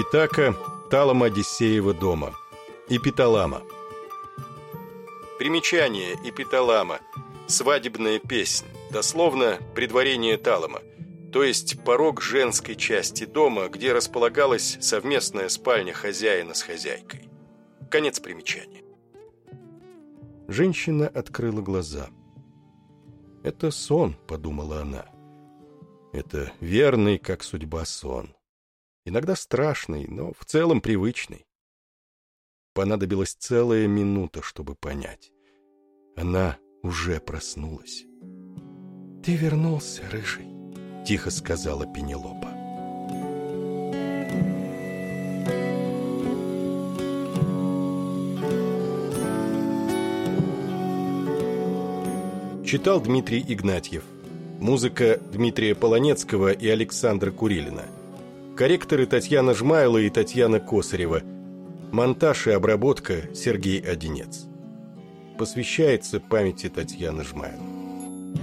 Итака Талама Одиссеева дома. Эпиталама. Примечание Эпиталама. Свадебная песнь. Дословно предварение Талама. То есть порог женской части дома, где располагалась совместная спальня хозяина с хозяйкой. Конец примечания. Женщина открыла глаза. «Это сон», — подумала она. «Это верный, как судьба, сон. Иногда страшный, но в целом привычный. Понадобилась целая минута, чтобы понять. Она уже проснулась. «Ты вернулся, рыжий», — тихо сказала Пенелопа. Читал Дмитрий Игнатьев. Музыка Дмитрия Полонецкого и Александра Курилина. Корректоры Татьяна Жмайла и Татьяна Косарева. Монтаж и обработка Сергей Одинец. Посвящается памяти Татьяны Жмайловой.